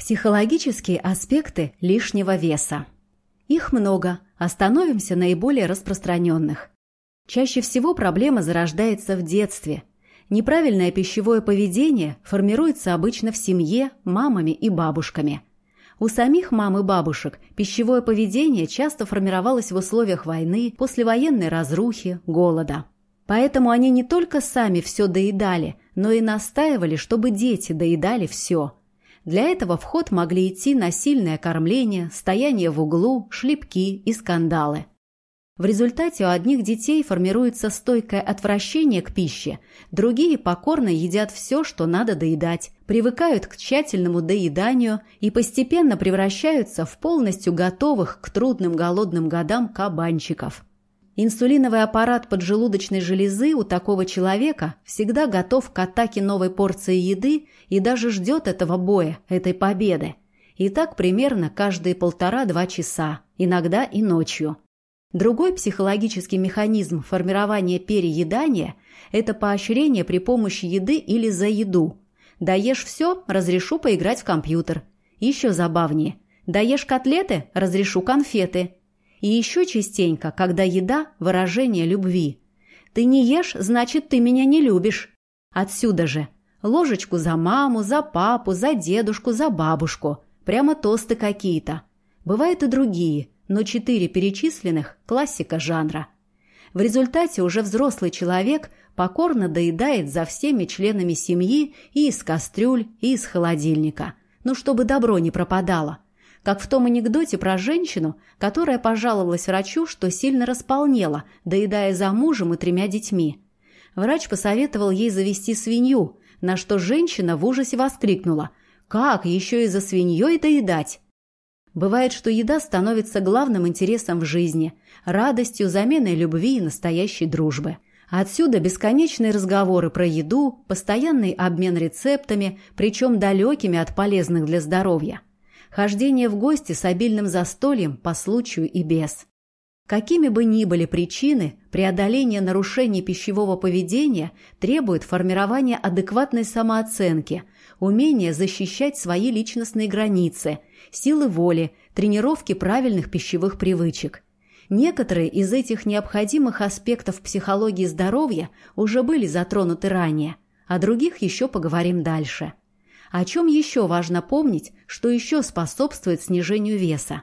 Психологические аспекты лишнего веса. Их много, остановимся на наиболее распространенных. Чаще всего проблема зарождается в детстве. Неправильное пищевое поведение формируется обычно в семье, мамами и бабушками. У самих мам и бабушек пищевое поведение часто формировалось в условиях войны, послевоенной разрухи, голода. Поэтому они не только сами все доедали, но и настаивали, чтобы дети доедали все – для этого в ход могли идти насильное кормление, стояние в углу, шлепки и скандалы. В результате у одних детей формируется стойкое отвращение к пище, другие покорно едят все, что надо доедать, привыкают к тщательному доеданию и постепенно превращаются в полностью готовых к трудным голодным годам кабанчиков – Инсулиновый аппарат поджелудочной железы у такого человека всегда готов к атаке новой порции еды и даже ждет этого боя, этой победы. И так примерно каждые полтора-два часа, иногда и ночью. Другой психологический механизм формирования переедания – это поощрение при помощи еды или за еду. Доешь все – разрешу поиграть в компьютер. Еще забавнее. Доешь котлеты – разрешу конфеты – и еще частенько, когда еда – выражение любви. Ты не ешь, значит, ты меня не любишь. Отсюда же. Ложечку за маму, за папу, за дедушку, за бабушку. Прямо тосты какие-то. Бывают и другие, но четыре перечисленных – классика жанра. В результате уже взрослый человек покорно доедает за всеми членами семьи и из кастрюль, и из холодильника. Ну, чтобы добро не пропадало – как в том анекдоте про женщину, которая пожаловалась врачу, что сильно располнела, доедая за мужем и тремя детьми. Врач посоветовал ей завести свинью, на что женщина в ужасе воскликнула «Как, еще и за свиньей доедать?» Бывает, что еда становится главным интересом в жизни, радостью, заменой любви и настоящей дружбы. Отсюда бесконечные разговоры про еду, постоянный обмен рецептами, причем далекими от полезных для здоровья хождение в гости с обильным застольем по случаю и без. Какими бы ни были причины, преодоление нарушений пищевого поведения требует формирования адекватной самооценки, умения защищать свои личностные границы, силы воли, тренировки правильных пищевых привычек. Некоторые из этих необходимых аспектов психологии здоровья уже были затронуты ранее, о других еще поговорим дальше. О чем еще важно помнить, что еще способствует снижению веса?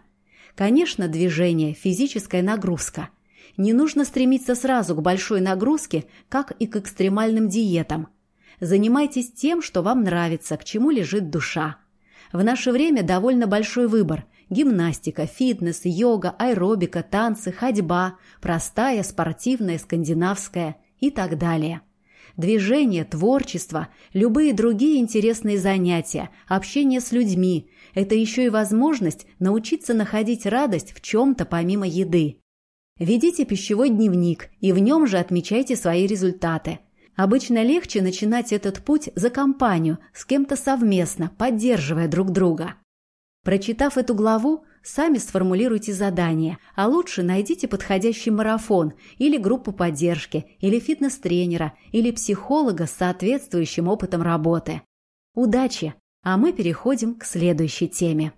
Конечно, движение, физическая нагрузка. Не нужно стремиться сразу к большой нагрузке, как и к экстремальным диетам. Занимайтесь тем, что вам нравится, к чему лежит душа. В наше время довольно большой выбор – гимнастика, фитнес, йога, аэробика, танцы, ходьба, простая, спортивная, скандинавская и так далее движение, творчество, любые другие интересные занятия, общение с людьми – это еще и возможность научиться находить радость в чем-то помимо еды. Ведите пищевой дневник и в нем же отмечайте свои результаты. Обычно легче начинать этот путь за компанию, с кем-то совместно, поддерживая друг друга. Прочитав эту главу, Сами сформулируйте задание, а лучше найдите подходящий марафон или группу поддержки, или фитнес-тренера, или психолога с соответствующим опытом работы. Удачи! А мы переходим к следующей теме.